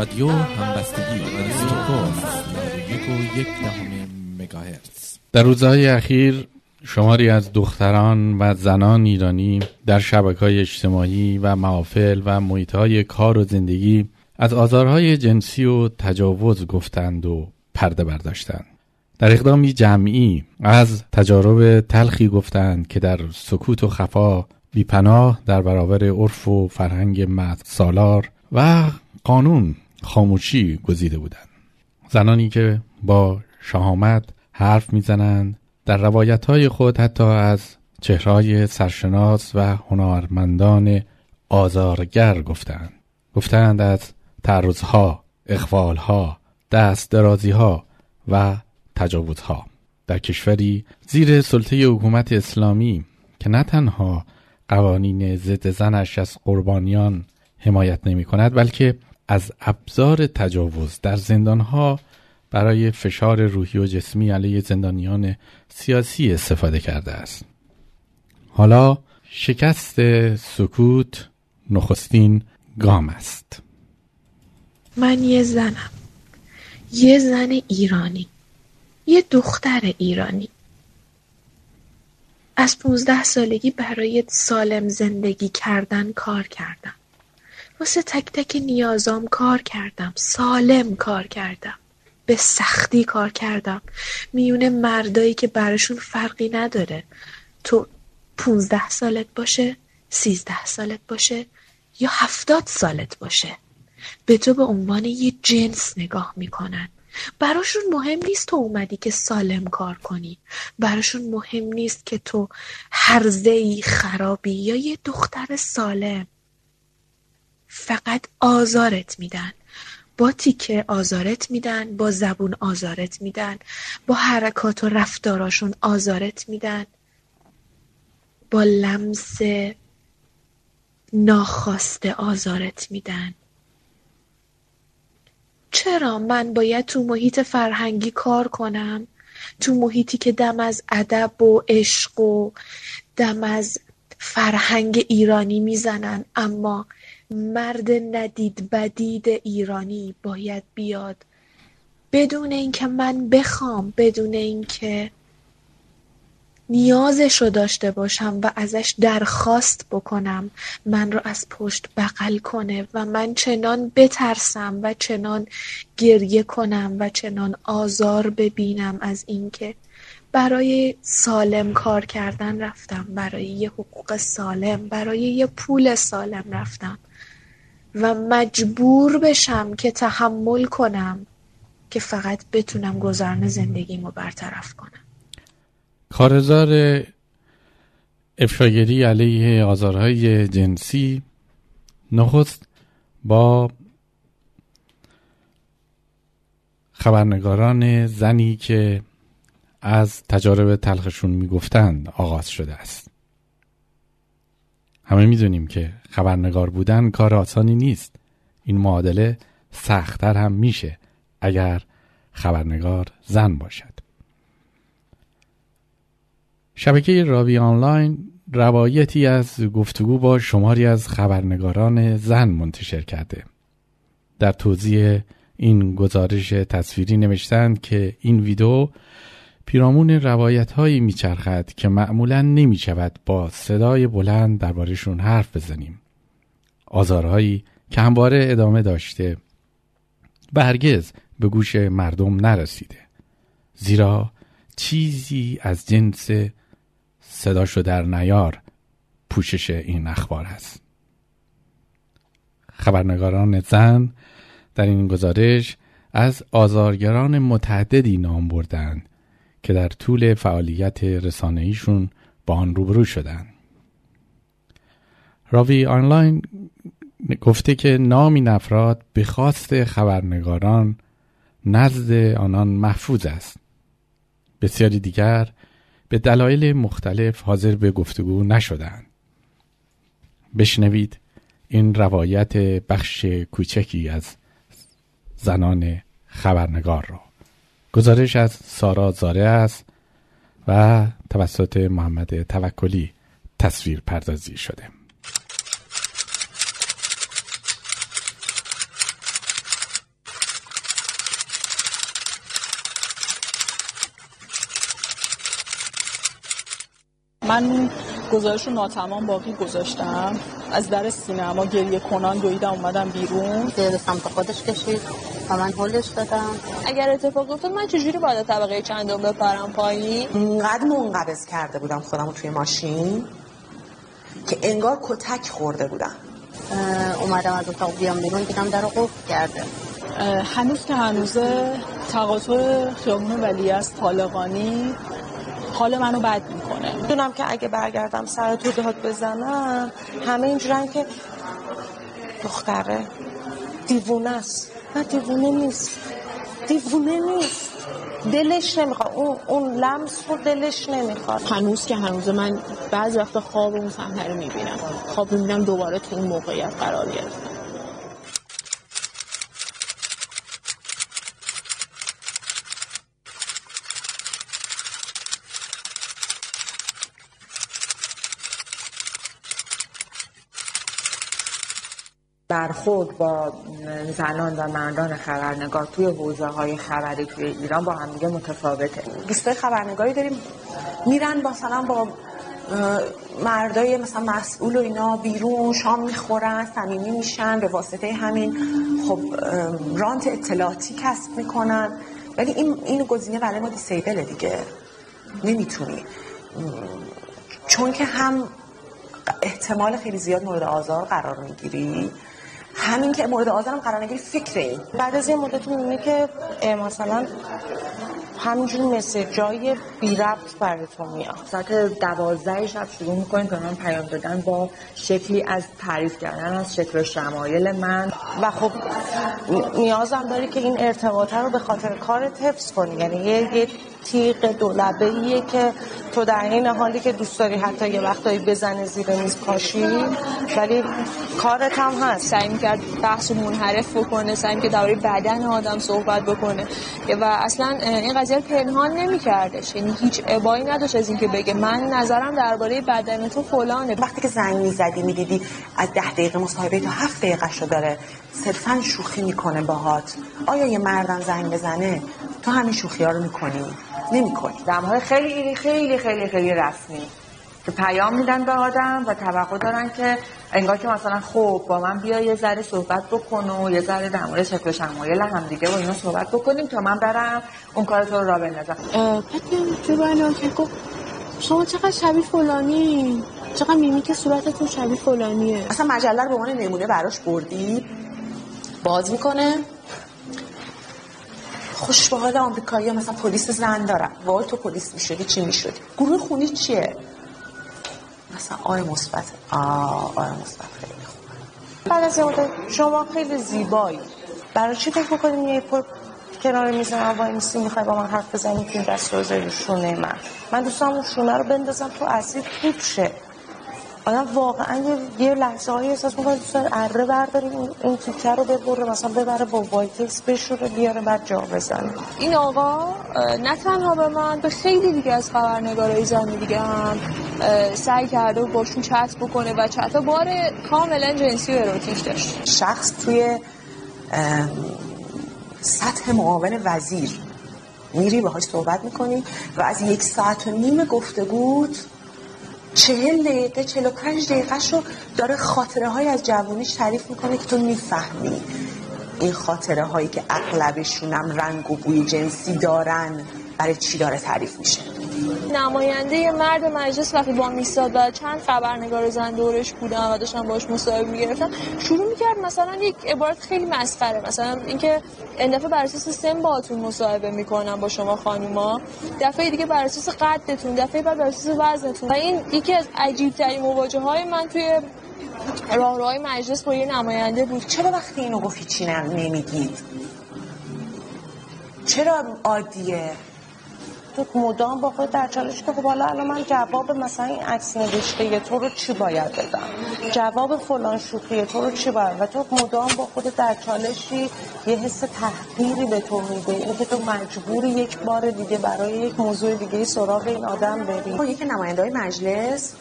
رادیو همبستگی در روزهای اخیر شماری از دختران و زنان ایرانی در شبکه های اجتماعی و محافل و محیط های کار و زندگی از آزارهای جنسی و تجاوز گفتند و پرده برداشتند. در اقدامی جمعی از تجارب تلخی گفتند که در سکوت و خفا بیپناه در برابر عرف و فرهنگ مرد سالار و قانون خاموشی گزیده بودند. زنانی که با شهامت حرف می‌زنند در روایت های خود حتی از چهرهای سرشناس و هنرمندان آزارگر گفتند. گفتند از تعرضها اخوالها دست درازیها و تجاوزها. در کشوری زیر سلطه حکومت اسلامی که نه تنها قوانین ضد زنش از قربانیان حمایت نمی کند بلکه از ابزار تجاوز در زندانها برای فشار روحی و جسمی علیه زندانیان سیاسی استفاده کرده است. حالا شکست سکوت نخستین گام است. من یه زنم. یه زن ایرانی. یه دختر ایرانی. از پونزده سالگی برای سالم زندگی کردن کار کردم. واسه تک تک نیازام کار کردم. سالم کار کردم. به سختی کار کردم. میونه مردایی که براشون فرقی نداره. تو پونزده سالت باشه سیزده سالت باشه یا هفتاد سالت باشه. به تو به عنوان یه جنس نگاه می‌کنن. براشون مهم نیست تو اومدی که سالم کار کنی. براشون مهم نیست که تو هرزه ای خرابی یا یه دختر سالم. فقط آزارت میدن. با تیکه آزارت میدن با زبون آزارت میدن با حرکات و رفتاراشون آزارت میدن. با لمس ناخواسته آزارت میدن. چرا من باید تو محیط فرهنگی کار کنم؟ تو محیطی که دم از ادب و عشق و دم از فرهنگ ایرانی می‌زنن اما مرد ندید بدید ایرانی باید بیاد. بدون اینکه من بخوام بدون اینکه نیازش رو داشته باشم و ازش درخواست بکنم من رو از پشت بغل کنه و من چنان بترسم و چنان گریه کنم و چنان آزار ببینم از اینکه برای سالم کار کردن رفتم برای یه حقوق سالم برای یه پول سالم رفتم. و مجبور بشم که تحمل کنم که فقط بتونم گذرن زندگیمو برطرف کنم. کارزار افشاگری علیه آزارهای جنسی نخست با خبرنگاران زنی که از تجارب تلخشون می‌گفتند آغاز شده است. همه می‌دونیم که خبرنگار بودن کار آسانی نیست. این معادله سختتر هم میشه اگر خبرنگار زن باشد. شبکه راوی آنلاین روایتی از گفتگو با شماری از خبرنگاران زن منتشر کرده. در توضیح این گزارش تصویری نوشتند که این ویدیو پیرامون روایت هایی میچرخد که معمولا نمی شود با صدای بلند دربارشون حرف بزنیم. آزارهایی که همواره ادامه داشته و هرگز به گوش مردم نرسیده. زیرا چیزی از جنس صداشو در نیار پوشش این اخبار است خبرنگاران زن در این گزارش از آزارگران متعددی نام بردند که در طول فعالیت رسانه‌ایشون با آن روبرو شدند. راوی آنلاین گفته که نام این افراد به خواست خبرنگاران نزد آنان محفوظ است. بسیاری دیگر به دلایل مختلف حاضر به گفتگو نشدند. بشنوید این روایت بخش کوچکی از زنان خبرنگار را گزارش از سارا زاره است و توسط محمد توکلی تصویر پردازی شده. من گزارش رو ناتمام باقی گذاشتم. از در سینما گریه کنان دویدم اومدم بیرون. به سمت خودش کشید و من هلش دادم. اگر اتفاق افتاد من چجوری باید طبقه چندم بپرم پایین؟ اونقدر منقبض کرده بودم خودم توی ماشین که انگار کتک خورده بودم. اومدم از اتاق بیام بیرون دیدم در قفل کرده. هنوز که هنوزه تقاطع خیابون ولی از طالقانی حال منو بد می‌کنه دونم که اگه برگردم سر تو داد بزنم همه اینجورن که دختره دیوونه است. نه دیوونه نیست. دیوونه نیست. دلش نمی‌خواد. اون اون لمس رو دلش نمی‌خواد. هنوز که هنوز من بعضی وقت خواب اون صحنه رو می‌بینم. خواب می‌بینم دوباره تو اون موقعیت قرار گرفتم. برخورد با زنان و مردان خبرنگار توی حوزه های خبری توی ایران با هم دیگه متفاوته. دوستای خبرنگاری داریم. میرن مثلا با مردای مثلا مسئول و اینا بیرون شام می‌خورن صمیمی میشن به واسطه همین. خب رانت اطلاعاتی کسب می‌کنن. ولی این این گزینه برای ما دیسیبل دیگه. نمی‌تونی. چون که هم احتمال خیلی زیاد مورد آزار قرار می‌گیری. همین که مورد آزارم قرار نگیری فکر این بعد از این مدت می‌بینی که مثلا همینجور مسیجای بی ربط براتون میاد. ساعت دوازده شب شروع می‌کنیم به من پیام دادن با شکلی از تعریف کردن از شکل و شمایل من. و خب نیازم داری که این ارتباطه رو به خاطر کارت حفظ کنی. یعنی یه, یه تیغ دولبه که تو در این حالی که دوست داری حتی یه وقتایی بزنه زیر میز پاشی ولی کارت هم هست. سعی می‌کرد بحث منحرف بکنه سعی می‌کرد درباره بدن آدم صحبت بکنه. و اصلا این قضیه رو پنهان نمیکردش. یعنی هیچ ابایی نداشت از اینکه بگه من نظرم درباره بدن تو فلانه. وقتی که زنگ می‌زدی می‌دیدی از ده دقیقه مصاحبه تا هفت دقیقه داره صرفا شوخی می‌کنه باهات. آیا یه مردم زنگ بزنه؟ تو همین شوخی ها رو می‌کنی. نمی‌کنی. دمهای خیلی خیلی خیلی خیلی رسمی. که پیام میدن به آدم و توقع دارن که انگار که مثلا خب با من بیا یه ذره صحبت بکن و یه ذره در مورد شکل شمایل هم دیگه با اینا صحبت بکنیم تا من برم اون کار تو رو را بندازم. پتی تو گفت شما چقدر شبیه فلانی؟ چقدر میمی که صورتتون شبیه فلانیه؟ اصلا مجله رو به عنوان نمونه براش بردی؟ باز می‌کنه؟ خوش به حال آمریکایی مثلا پلیس زن دارن. وای تو پلیس می‌شدی چی می‌شدی؟ گروه خونی چیه؟ مثلا آی مثبت. آه آی مثبت خیلی خوبه بعد از این شما خیلی زیبایی. برای چی فکر بکنیم یه پر کنار میز وای میسی می‌خوای با من حرف بزنی؟ که دست رو شونه من. من دوستم اون شونه رو بندازم تو اسید خوب شه. آدم واقعا یه لحظه هایی احساس می‌کنه دوست داره برداره این تیکه رو ببره مثلا ببره با وایتکس بشوره بیاره بعد جا بزنه. این آقا نه تنها به من به خیلی دیگه از خبرنگارای زنی دیگه هم سعی کرده و باشون چت بکنه و چت. بار کاملا جنسی و اروتیک داشت. شخص توی سطح معاون وزیر. میری باهاش صحبت می‌کنی و از یک ساعت و نیم گفتگوت چهل دقیقه چهل و پنج دقیقه شو داره خاطره های از جوانیش تعریف می‌کنه که تو می‌فهمی. این خاطره هایی که اغلبشون هم رنگ و بوی جنسی دارن برای چی داره تعریف میشه؟ نماینده مرد مجلس وقتی با میستاد و چند خبرنگار زن دورش بودن و داشتن باش مصاحبه می‌گرفتن شروع می‌کرد مثلا یک عبارت خیلی مسخره. مثلا اینکه این دفعه بر اساس سن باهاتون مصاحبه می‌کنم با شما خانوما. دفعه دیگه بر اساس قدتون دفعه بعد بر اساس وزنتون. و این یکی از عجیب ترین های من توی راهروهای مجلس با یه نماینده بود. چرا وقتی اینو گفتی چی نمیگید چرا عادیه؟ تو مدام با خود در چالش که خب حالا الان من جواب مثلا این عکس نوشته تو رو چی باید بدم؟ جواب فلان شوخی تو رو چی باید و تو مدام با خود در چالشی یه حس تحقیری به تو میده. این که تو مجبوری یک بار دیگه برای یک موضوع دیگه سراغ این آدم بری. خب یک نماینده های مجلس.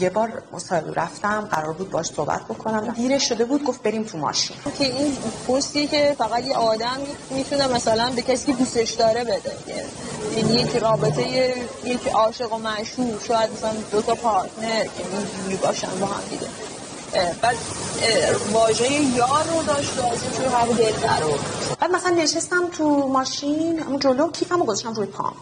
یه بار مصاحبه رفتم قرار بود باش صحبت بکنم. دیرش شده بود گفت بریم تو ماشین. که این پستی که فقط یه آدم می‌تونه مثلا به کسی که دوستش داره بده. یعنی یک رابطه یک عاشق و معشوق شاید مثلا دو تا پارتنر که اینجوری باشن با هم دیگه. بعد واژه یار رو داشت از توی هر دل رو بعد مثلا نشستم تو ماشین اون جلو کیفمو گذاشتم روی پام.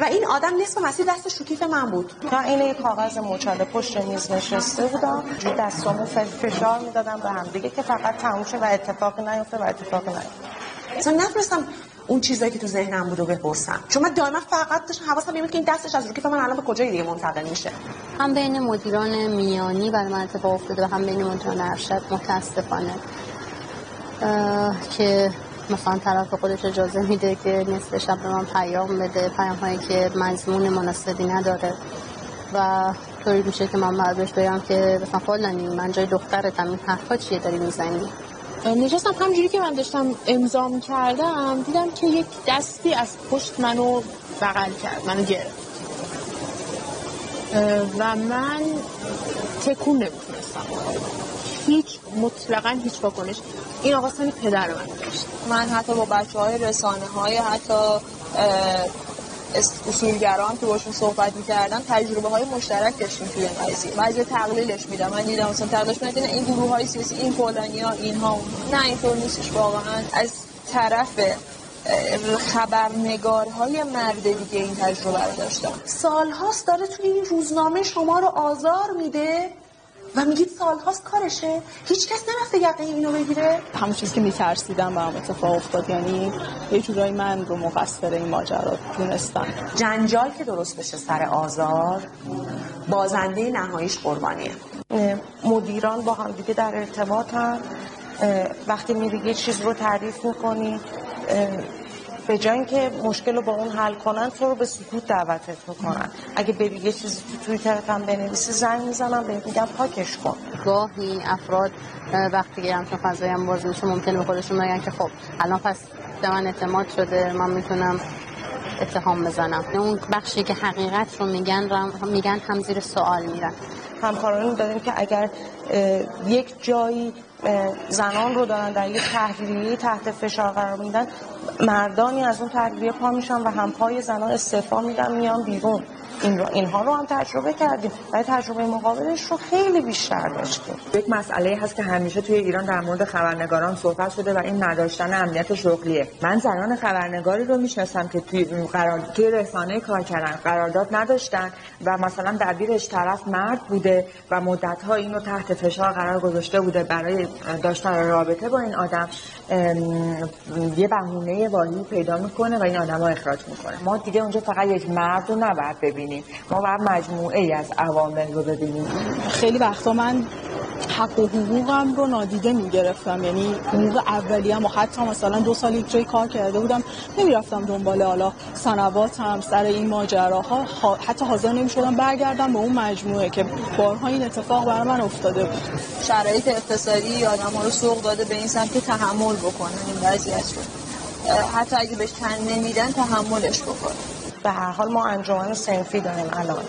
و این آدم نصف مسیر دستش رو کیف من بود. تا این یک کاغذ مچاله پشت میز نشسته بودم. دستامو فشار می‌دادم به هم دیگه که فقط تموم و اتفاقی نیفته و اتفاقی نیفته. اصلا نفرستم اون چیزایی که تو ذهنم بود رو بپرسم. چون من دائما فقط داشتم حواسم میاد که این دستش از رو کیف من الان به کجای دیگه منتقل میشه. هم بین مدیران میانی برای من اتفاق افتاده و هم بین مدیران ارشد متاسفانه که مثلا طرف خودش اجازه میده که نصف شب به من پیام بده. پیام هایی که مضمون مناسبی نداره. و طوری میشه که من بعد بهش بگم که مثلا فلانی من جای دخترتم این حرفا چیه داری می‌زنی؟ نشستم همجوری که من داشتم امضا کردم دیدم که یک دستی از پشت منو بغل کرد منو گرفت. و من تکون نمی‌تونستم. هیچ مطلقا هیچ واکنش. این آقا سن پدر من داشت. من حتی با بچه های رسانه های حتی اصولگران که باشون صحبت می‌کردن تجربه های مشترک داشتیم توی این قضیه. بعضی تقلیلش میدم. من دیدم مثلا تقلیلش میدن این گروه های سیاسی این فلانی ها اینها نه اینطور نیستش واقعا. از طرف خبرنگارهای مرد دیگه این تجربه رو داشتم. سالهاست داره توی این روزنامه شما رو آزار میده. و میگید سالهاست کارشه؟ هیچ کس نرفته یقه اینو بگیره؟ همون چیزی که میترسیدم به هم اتفاق افتاد یعنی یه جورایی من رو مقصر این ماجرا دونستم. جنجال که درست بشه سر آزار بازنده نهاییش قربانیه. مدیران با هم دیگه در ارتباطن وقتی میری یه چیز رو تعریف می‌کنی به جای اینکه مشکل رو با اون حل کنن تو رو به سکوت دعوتت می‌کنن. اگه ببی یه چیزی تو توییترت هم بنویسی زنگ می‌زنم بهت میگم پاکش کن. گاهی افراد وقتی که همچون فضایی هم باز میشه ممکنه به خودشون بگن که خب الان پس به من اعتماد شده من می‌تونم اتهام بزنم. اون بخشی که حقیقت رو میگن میگن هم زیر سوال میرن. همکارانی داریم که اگر یک جایی زنان رو دارن در یک تحریریه تحت فشار قرار میدن مردانی از اون تحریریه پا میشن و همپای زنان استعفا میدن میان بیرون. این رو اینها رو هم تجربه کردیم. و تجربه مقابلش رو خیلی بیشتر داشتیم. یک مسئله هست که همیشه توی ایران در مورد خبرنگاران صحبت شده و این نداشتن امنیت شغلیه. من زنان خبرنگاری رو می‌شناسم که توی قرار توی رسانه کار کردن قرارداد نداشتن و مثلا دبیرش طرف مرد بوده و مدت ها اینو تحت فشار قرار گذاشته بوده برای داشتن رابطه با این آدم یه بهونه واهی پیدا می‌کنه و این آدم اخراج می‌کنه. ما دیگه اونجا فقط یک مرد رو نباید ببینیم. ما باید مجموعه ای از عوامل رو ببینیم. خیلی وقتا من حق و حقوقم رو نادیده می‌گرفتم. یعنی حقوق و حتی مثلا دو سال یک جای کار کرده بودم نمی‌رفتم دنبال حالا سنواتم سر این ماجراها. حتی حاضر نمی‌شدم برگردم به اون مجموعه که بارها این اتفاق برای من افتاده بود. شرایط اقتصادی آدم ها رو سوق داده به این سمت که تحمل بکنن این وضعیت رو. حتی اگه بهش تن نمیدن تحملش بکنن به هر حال ما انجمن سنفی داریم الان.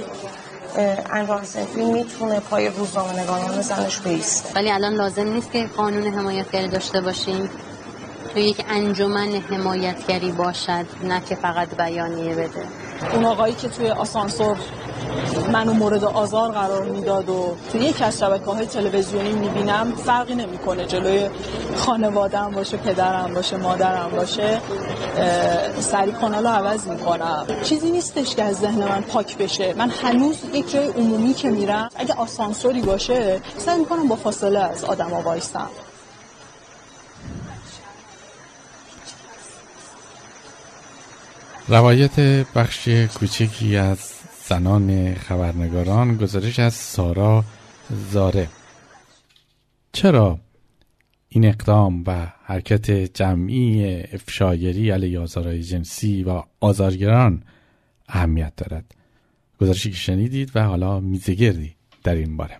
انجام سنفی می‌تونه پای روزنامه نگاران زنش بیسته. ولی الان لازم نیست که قانون حمایتگری داشته باشیم. تو یک انجمن حمایتگری باشد نه که فقط بیانیه بده. اون آقایی که توی آسانسور منو مورد آزار قرار می‌داد و توی یک از شبکه های تلویزیونی می‌بینم فرقی نمی‌کنه جلوی خانوادم باشه پدرم باشه مادرم باشه سری کانال رو عوض می‌کنم. چیزی نیستش که از ذهن من پاک بشه. من هنوز یک جای عمومی که میرم اگه آسانسوری باشه سعی می‌کنم با فاصله از آدم وایستم روایت بخش کوچکی از زنان خبرنگاران گزارش از سارا زاره. چرا این اقدام و حرکت جمعی افشاگری علیه آزارهای جنسی و آزارگران اهمیت دارد؟ گزارشی که شنیدید و حالا میزگردی در این باره.